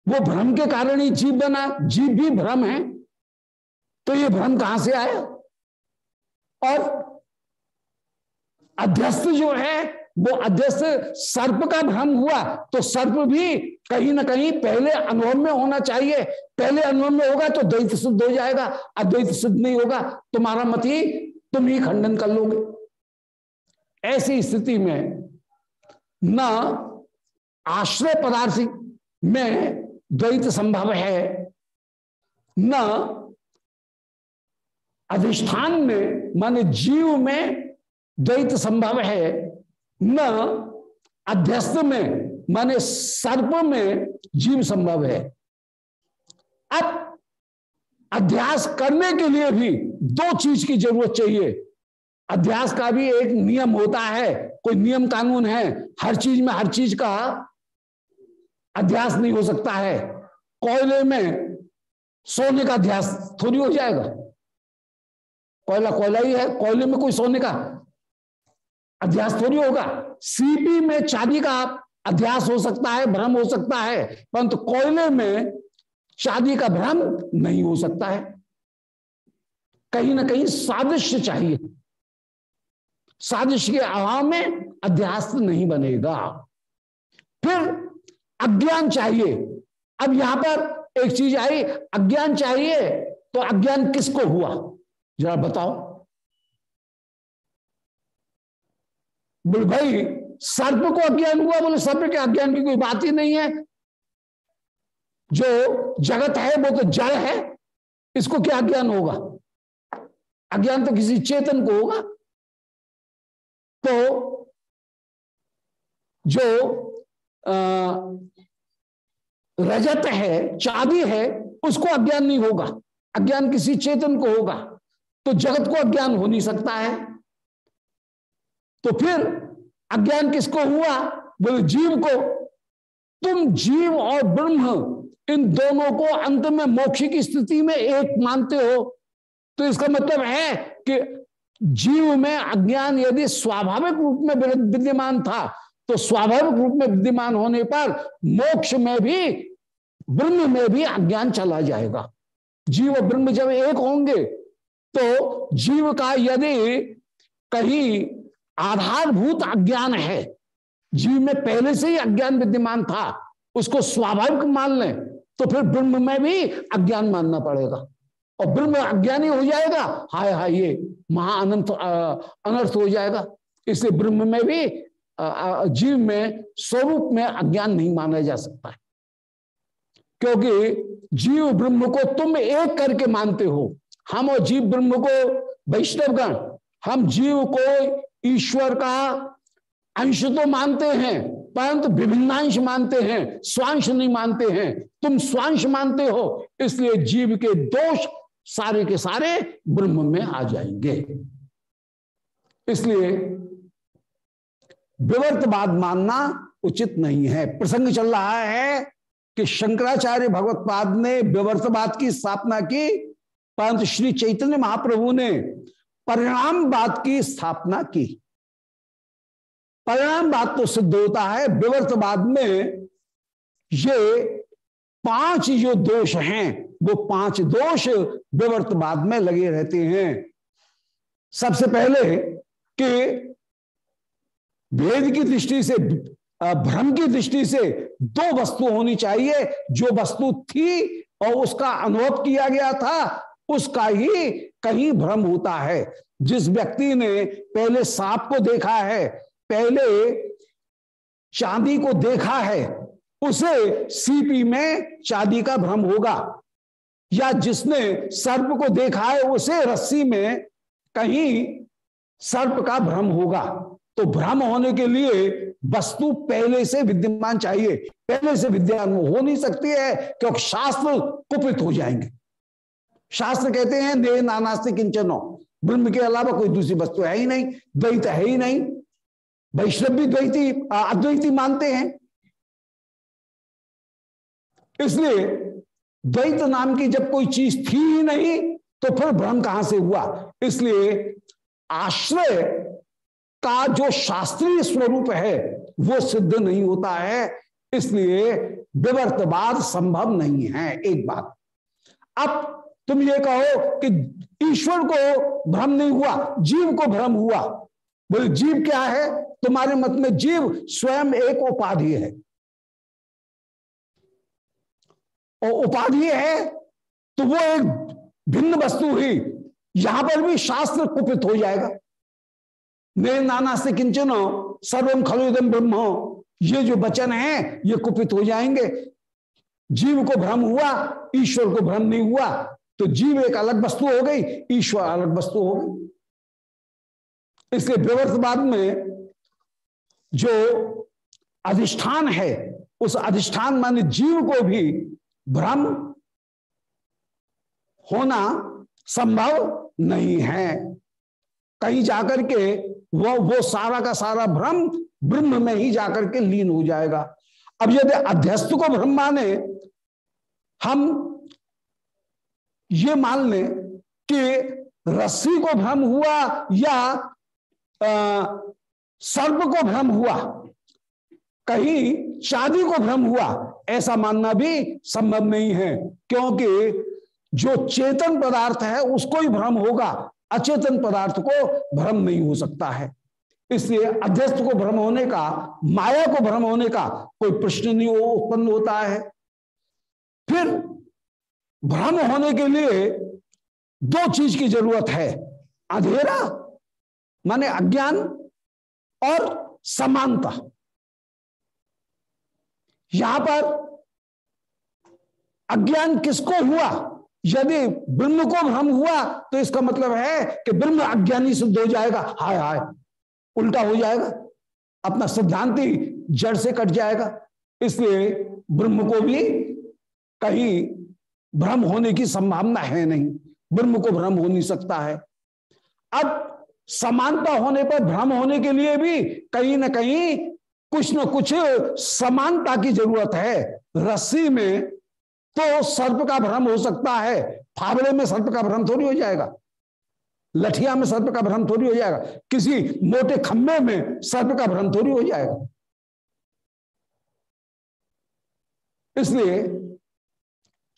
वो भ्रम के कारण ही जीव बना। जीव भी भ्रम है। तो ये भ्रम कहाँ से आया? और अध्यस्त जो है वो अध्यस्त सर्प का भ्रम हुआ तो सर्प भी कहीं ना कहीं पहले अनुभव में होना चाहिए। पहले अनुभव में होगा तो द्वैत सिद्ध हो जाएगा अद्वैत सिद्ध नहीं होगा, तुम्हारा मत ही तुम ही खंडन कर लोगे। ऐसी स्थिति में न आश्रय पदार्थ में द्वैत संभव है, न अधिष्ठान में, माने जीव में द्वैत संभव है। न अध्यस्त में, माने सर्प में जीव संभव है। अब अध्यास करने के लिए भी दो चीज़ की ज़रूरत चाहिए। अध्यास का भी एक नियम होता है, कोई नियम कानून है, हर चीज़ में हर चीज़ का अध्यास नहीं हो सकता है। कोयले में सोने का अध्यास थोड़ी हो जाएगा। कोयला कोयला ही है, कोयले में कोई सोने का अध्यास थोड़ी होगा। सीपी में चांदी का अध्यास हो सकता है, भ्रम हो सकता है, परंतु कोयले में चांदी का भ्रम नहीं हो सकता है। कहीं ना कहीं सादृश्य चाहिए। सादृश्य के अभाव में अध्यास नहीं बनेगा। फिर अज्ञान चाहिए। अब यहाँ पर एक चीज़ आई, अज्ञान चाहिए तो अज्ञान किसको हुआ? जरा बताओ। बोले, भाई, सर्प को अज्ञान हुआ। बोले, सर्प के अज्ञान की कोई बात ही नहीं है। जो जगत है, वो तो जड़ है, इसको क्या अज्ञान होगा? अज्ञान तो किसी चेतन को होगा। तो जो रजत है चाबी है, उसको अज्ञान नहीं होगा। अज्ञान किसी चेतन को होगा। तो जगत को अज्ञान हो नहीं सकता है। तो फिर अज्ञान किसको हुआ? बोले, जीव को। तुम जीव और ब्रह्म, इन दोनों को अंत में मोक्ष की स्थिति में एक मानते हो। तो इसका मतलब है कि जीव में अज्ञान यदि स्वाभाविक रूप में विद्यमान था तो स्वाभाविक रूप में विद्यमान होने पर मोक्ष में भी, ब्रह्म में भी अज्ञान चला जाएगा। जीव और ब्रह्म जब एक होंगे तो जीव का यदि कहीं आधारभूत अज्ञान है। जीव में पहले से ही अज्ञान विद्यमान था। उसको स्वाभाविक मान लें तो फिर ब्रह्म में भी अज्ञान मानना पड़ेगा। और ब्रह्म अज्ञानी हो जाएगा, हाय हाय, ये महाअनंत अनर्थ हो जाएगा। इसलिए ब्रह्म में भी जीव में स्वरूप में अज्ञान नहीं माना जा सकता। है क्योंकि जीव ब्रह्म को तुम एक करके मानते हो। हम और जीव ब्रह्म को वैष्णवगण, हम जीव को ईश्वर का अंश तो मानते हैं, परंतु विभिन्नांश मानते हैं, स्वांश नहीं मानते हैं। तुम स्वांश मानते हो, इसलिए जीव के दोष सारे के सारे ब्रह्म में आ जाएँगे। इसलिए विवर्तवाद मानना उचित नहीं है। प्रसंग चल रहा है कि शंकराचार्य भगवतपाद ने विवर्तवाद की स्थापना की, परंतु श्री चैतन्य महाप्रभु ने परिणामवाद की स्थापना की। परिणामवाद तो सिद्ध होता है विवर्तवाद में ये पाँच जो दोष हैं, वो पाँच दोष विवर्तवाद में लगे रहते हैं। सबसे पहले कि भेद की दृष्टि से भ्रम की दृष्टि से दो वस्तु होनी चाहिए, जो वस्तु थी और उसका अनुभव किया गया था उसका ही कहीं भ्रम होता है। जिस व्यक्ति ने पहले सांप को देखा है, पहले चांदी को देखा है, उसे सीपी में चांदी का भ्रम होगा। या जिसने सर्प को देखा है, उसे रस्सी में कहीं सर्प का भ्रम होगा। तो भ्रम होने के लिए वस्तु पहले से विद्यमान चाहिए। पहले से विद्यमान हो नहीं सकती है, क्योंकि शास्त्र कुपित हो जाएँगे। शास्त्र कहते हैं, देह नानास्ति किंचनो ब्रह्म के अलावा कोई दूसरी वस्तु है ही नहीं, द्वैत है ही नहीं। वैष्णव भी द्वैती अद्वैती मानते हैं। इसलिए द्वैत नाम की जब कोई चीज़ थी ही नहीं तो फिर भ्रम कहाँ से हुआ? इसलिए आश्रय का जो शास्त्रीय स्वरूप है, वो सिद्ध नहीं होता है। इसलिए विवर्तवाद संभव नहीं है, एक बात। अब तुम ये कहो कि ईश्वर को भ्रम नहीं हुआ, जीव को भ्रम हुआ। बोले, जीव क्या है? तुम्हारे मत में जीव स्वयं एक उपाधि है। और उपाधि है तो वो एक भिन्न वस्तु ही। यहाँ पर भी शास्त्र कुपित हो जाएगा। ने नाना से किंचन हो सर्वम खलुदम ब्रह्म ये जो वचन है, ये कुपित हो जाएँगे। जीव को भ्रम हुआ, ईश्वर को भ्रम नहीं हुआ तो जीव एक अलग वस्तु हो गई, ईश्वर अलग वस्तु हो गई। इसलिए विवर्तवाद में जो अधिष्ठान है, उस अधिष्ठान मान जीव को भी भ्रम होना संभव नहीं है। कहीं जाकर के वो वो सारा का सारा भ्रम ब्रह्म में ही जाकर के लीन हो जाएगा। अब यदि अध्यस्त को ब्रह्म माने, हम ये मान लें कि रस्सी को भ्रम हुआ या सर्प को भ्रम हुआ, कहीं चांदी को भ्रम हुआ, ऐसा मानना भी संभव नहीं है, क्योंकि जो चेतन पदार्थ है उसको ही भ्रम होगा, अचेतन पदार्थ को भ्रम नहीं हो सकता है। इसलिए अध्यस्त को भ्रम होने का, माया को भ्रम होने का कोई प्रश्न नहीं हो, उत्पन्न होता है। फिर भ्रम होने के लिए दो चीज़ की ज़रूरत है। अंधेरा, माने अज्ञान और समानता। यहाँ पर अज्ञान किसको हुआ? यदि ब्रह्म को भ्रम हुआ तो इसका मतलब है कि ब्रह्म अज्ञानी सिद्ध हो जाएगा। हाय हाय, उल्टा हो जाएगा। अपना सिद्धांति जड़ से कट जाएगा। इसलिए ब्रह्म को भी कहीं भ्रम होने की संभावना है नहीं। ब्रह्म को भ्रम हो नहीं सकता है। अब समानता होने पर भ्रम होने के लिए भी कहीं ना कहीं कुछ न कुछ समानता की ज़रूरत है। रस्सी में तो सर्प का भ्रम हो सकता है। फावड़े में सर्प का भ्रम थोड़ी हो जाएगा। लठिया में सर्प का भ्रम थोड़ी हो जाएगा। किसी मोटे खंभे में सर्प का भ्रम थोड़ी हो जाएगा। इसलिए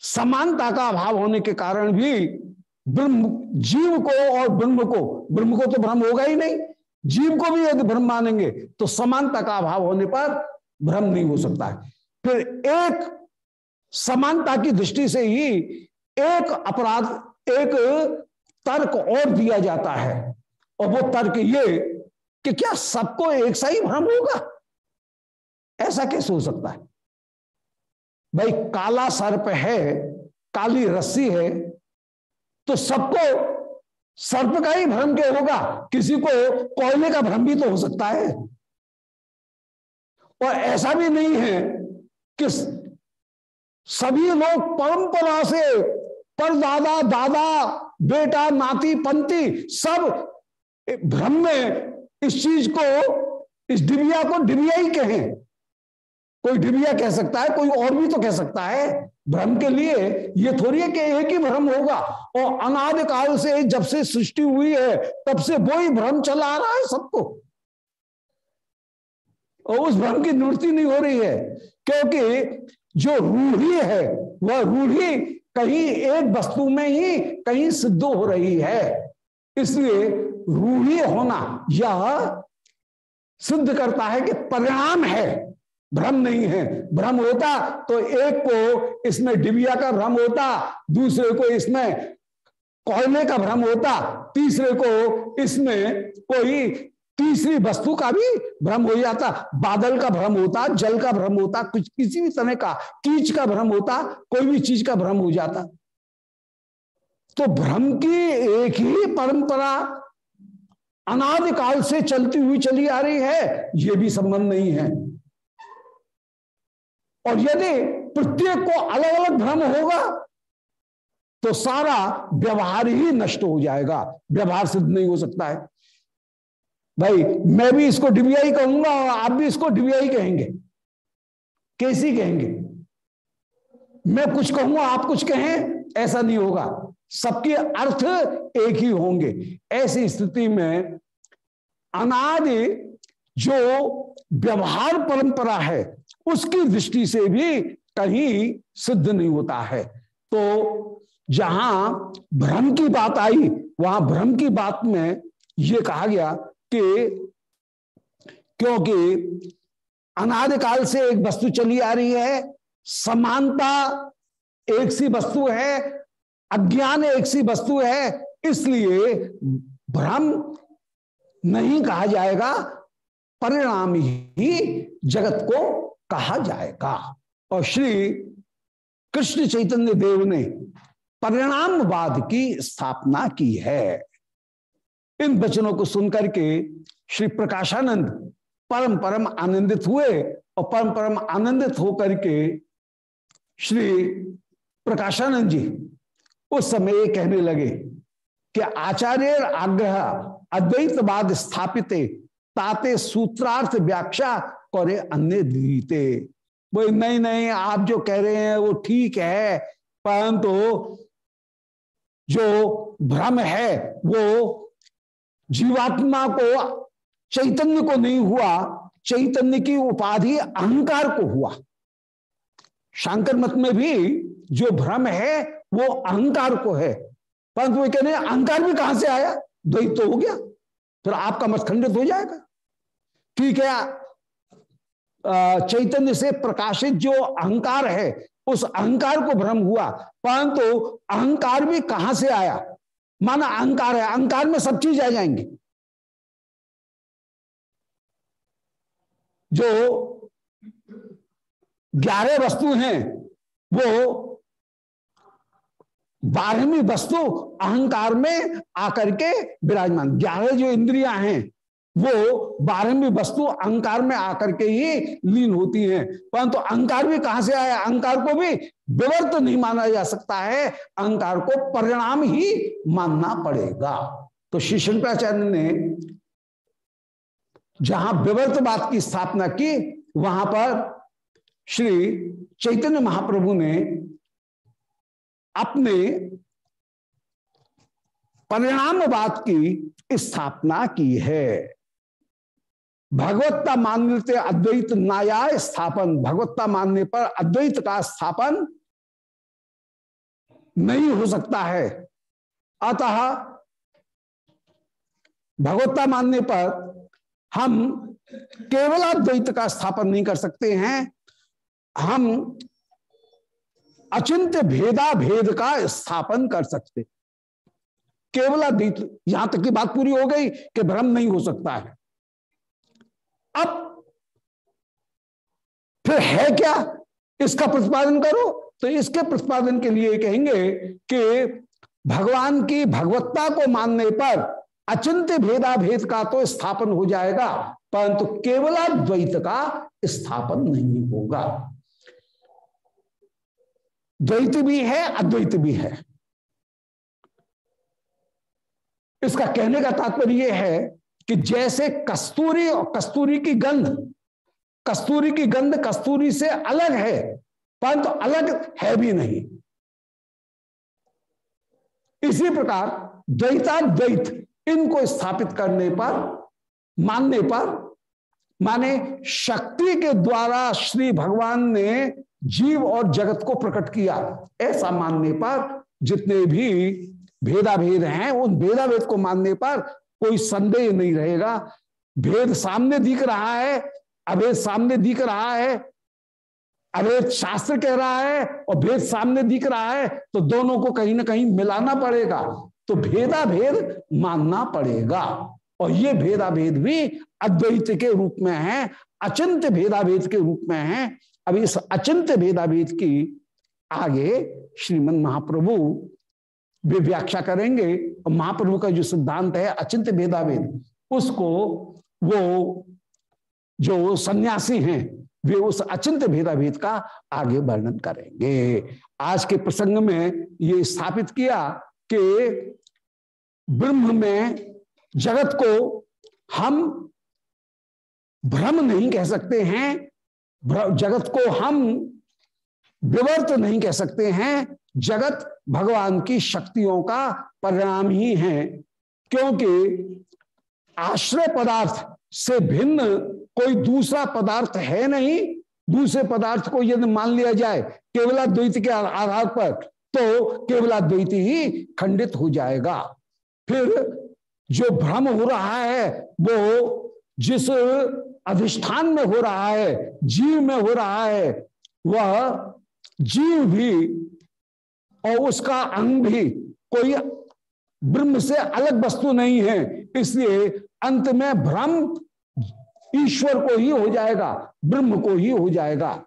समानता का अभाव होने के कारण भी ब्रह्म जीव को और ब्रह्म को ब्रह्म को तो भ्रम होगा ही नहीं, जीव को भी यदि भ्रम मानेंगे तो समानता का अभाव होने पर भ्रम नहीं हो सकता है। फिर एक समानता की दृष्टि से ही एक अपराध, एक तर्क और दिया जाता है। और वो तर्क ये कि क्या सबको एक सा ही भ्रम होगा? ऐसा कैसे हो सकता है? भाई काला सर्प है, काली रस्सी है तो सबको सर्प का ही भ्रम क्या होगा? किसी को कोयले का भ्रम भी तो हो सकता है। और ऐसा भी नहीं है कि सभी लोग परंपरा से परदादा, दादा, बेटा, नाती, पंती सब भ्रम में इस चीज़ को, इस डिबिया को डिबिया ही कहें। कोई डिबिया कह सकता है, कोई और भी तो कह सकता है, भ्रम के लिए ये थोड़ी है कि एक ही भ्रम होगा। और अनाद काल से जब से सृष्टि हुई है, तब से वो ही भ्रम चला आ रहा है सबको। और उस भ्रम की निवृत्ति नहीं हो रही है, क्योंकि जो रूढ़ी है, वह रूढ़ी कहीं एक वस्तु में ही कहीं सिद्ध हो रही है। इसलिए रूढ़ी होना यह सिद्ध करता है कि परिणाम है। भ्रम नहीं है। भ्रम होता तो एक को इसमें डिबिया का भ्रम होता, दूसरे को इसमें कोयले का भ्रम होता, तीसरे को इसमें कोई तीसरी वस्तु का भी भ्रम हो जाता। बादल का भ्रम होता, जल का भ्रम होता, कुछ किसी भी तरह का, कीच का भ्रम होता, कोई भी चीज़ का भ्रम हो जाता। तो भ्रम की एक ही परंपरा अनादिकाल से चलती हुई चली आ रही है, ये भी संबंध नहीं है। और यदि प्रत्येक को अलग अलग भ्रम होगा तो सारा व्यवहार ही नष्ट हो जाएगा। व्यवहार सिद्ध नहीं हो सकता है। भाई, मैं भी इसको डिबिया ही कहूँगा और आप भी इसको डिबिया ही कहेंगे। कैसी कहेंगे। मैं कुछ कहूँगा, आप कुछ कहें, ऐसा नहीं होगा। सबके अर्थ एक ही होंगे। ऐसी स्थिति में अनादि जो व्यवहार परंपरा है उसकी दृष्टि से भी कहीं सिद्ध नहीं होता है। तो जहाँ भ्रम की बात आई, वहाँ भ्रम की बात में यह कहा गया कि क्योंकि अनादिकाल से एक वस्तु चली आ रही है, समानता एक सी वस्तु है, अज्ञान एक सी वस्तु है, इसलिए भ्रम नहीं कहा जाएगा, परिणाम ही जगत को कहा जाएगा। और श्री कृष्ण चैतन्य देव ने परिणामवाद की स्थापना की है। इन वचनों को सुनकर के श्री प्रकाशानंद परम परम आनंदित हुए और परम परम आनंदित होकर के श्री प्रकाशानंद जी उस समय ये कहने लगे कि आचार्य आग्रह अद्वैतवाद स्थापित ताते सूत्रार्थ व्याख्या करे अन्य दीते। वो नहीं नहीं, आप जो कह रहे हैं वो ठीक है, परंतु तो जो भ्रम है वो जीवात्मा को, चैतन्य को नहीं हुआ, चैतन्य की उपाधि अहंकार को हुआ। शंकर मत में भी जो भ्रम है वो अहंकार को है। परंतु वे कहने अहंकार भी कहाँ से आया? द्वैत तो हो गया, फिर आपका मत खंडित हो जाएगा। ठीक है चैतन्य से प्रकाशित जो अहंकार है, उस अहंकार को भ्रम हुआ। परंतु अहंकार भी कहाँ से आया? माना अहंकार है, अहंकार में सब चीज़ आ जाएँगे। जो ग्यारह वस्तु हैं, वो बारहवीं वस्तु अहंकार में आकर के विराजमान। ग्यारह जो इंद्रियाँ हैं वो बारहवीं वस्तु अहंकार में आकर के ही लीन होती है। परंतु तो अहंकार भी कहाँ से आया? अहंकार को भी विवर्त नहीं माना जा सकता है। अहंकार को परिणाम ही मानना पड़ेगा। तो श्री शंकराचार्य ने जहाँ विवर्त बात की स्थापना की, वहाँ पर श्री चैतन्य महाप्रभु ने अपने परिणामवाद की स्थापना की है। भगवत्ता मान्यते अद्वैत नाया स्थापन, भगवत्ता मानने पर अद्वैत का स्थापन नहीं हो सकता है। अतः भगवत्ता मानने पर हम केवल अद्वैत का स्थापन नहीं कर सकते हैं। हम अचिंत्य भेदा भेद का स्थापन कर सकते। केवल अद्वैत, यहाँ तक की बात पूरी हो गई कि भ्रम नहीं हो सकता है। अब फिर है क्या? इसका प्रतिपादन करो। तो इसके प्रतिपादन के लिए कहेंगे कि भगवान की भगवत्ता को मानने पर अचिंत्य भेदा भेद का तो स्थापन हो जाएगा, परंतु केवल द्वैत का स्थापन नहीं होगा। द्वैत भी है, अद्वैत भी है। इसका कहने का तात्पर्य यह है कि जैसे कस्तूरी और कस्तूरी की गंध, कस्तूरी की गंध कस्तूरी से अलग है, परंतु तो अलग है भी नहीं। इसी प्रकार द्वैताद्वैत, इनको स्थापित करने पर, मानने पर, माने शक्ति के द्वारा श्री भगवान ने जीव और जगत को प्रकट किया, ऐसा मानने पर जितने भी भेदा भेद हैं, उन भेदा भेद को मानने पर कोई संदेह नहीं रहेगा। भेद सामने दिख रहा है, अभेद सामने दिख रहा है, अभेद शास्त्र कह रहा है और भेद सामने दिख रहा है तो दोनों को कहीं ना कहीं मिलाना पड़ेगा। तो भेदा भेद मानना पड़ेगा। और ये भेदा भेद भी अद्वैत के रूप में है अचिंत भेदा भेद के रूप में है। अब इस अचिंत भेदा भेद की आगे श्रीमद महाप्रभु वे व्याख्या करेंगे, महाप्रभु का जो सिद्धांत है अचिंत भेदा भेद उसको वो जो सन्यासी हैं, वे उस अचिंत भेदाभेद का आगे वर्णन करेंगे। आज के प्रसंग में ये स्थापित किया कि ब्रह्म में जगत को हम भ्रम नहीं कह सकते हैं जगत को हम विवर्त नहीं कह सकते हैं जगत भगवान की शक्तियों का परिणाम ही है, क्योंकि आश्रय पदार्थ से भिन्न कोई दूसरा पदार्थ है नहीं। दूसरे पदार्थ को यदि मान लिया जाए केवलाद्वैत के आधार पर तो केवलाद्वैत ही खंडित हो जाएगा। फिर जो भ्रम हो रहा है, वो जिस अधिष्ठान में हो रहा है, जीव में हो रहा है, वह जीव भी और उसका अंग भी कोई ब्रह्म से अलग वस्तु नहीं है। इसलिए अंत में भ्रम ईश्वर को ही हो जाएगा, ब्रह्म को ही हो जाएगा।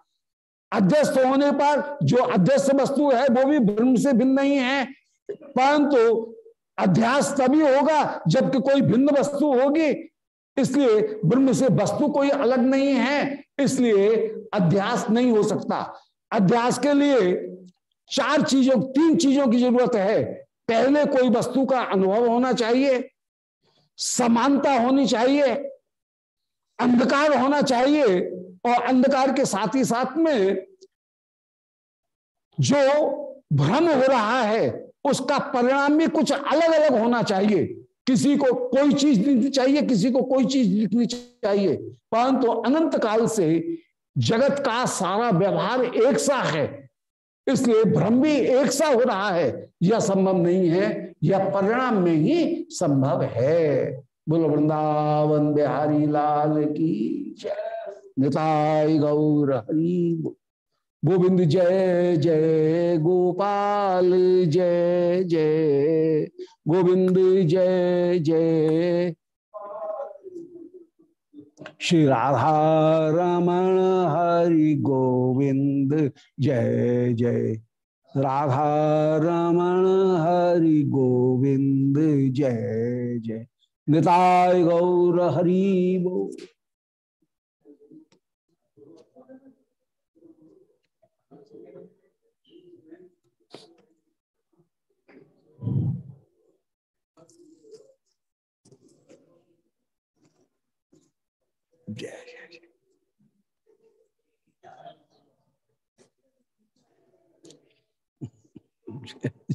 अध्यस्त होने पर जो अध्यस्त वस्तु है, वो भी ब्रह्म से भिन्न नहीं है। परंतु अध्यास तभी होगा जबकि कोई भिन्न वस्तु होगी। इसलिए ब्रह्म से वस्तु कोई अलग नहीं है, इसलिए अध्यास नहीं हो सकता। अध्यास के लिए चार चीज़ों, तीन चीज़ों की ज़रूरत है। पहले कोई वस्तु का अनुभव होना चाहिए, समानता होनी चाहिए, अंधकार होना चाहिए, और अंधकार के साथ ही साथ में जो भ्रम हो रहा है, उसका परिणाम भी कुछ अलग अलग होना चाहिए। किसी को कोई चीज़ दिखनी चाहिए, किसी को कोई चीज़ दिखनी चाहिए। परंतु अनंत काल से जगत का सारा व्यवहार एक सा है। इसलिए भ्रम भी एक सा हो रहा है। यह संभव नहीं है, यह परिणाम में ही संभव है। बोल, वृंदावन बिहारी लाल की जय। निताई गौर हरी। गोविंद जय जय गोपाल, जय जय। गोविंद जय जय। श्री राधा रमण हरि गोविंद, जय जय। राधा रमण हरि गोविंद, जय जय। निताय गौर हरिबो जय just <laughs> kidding.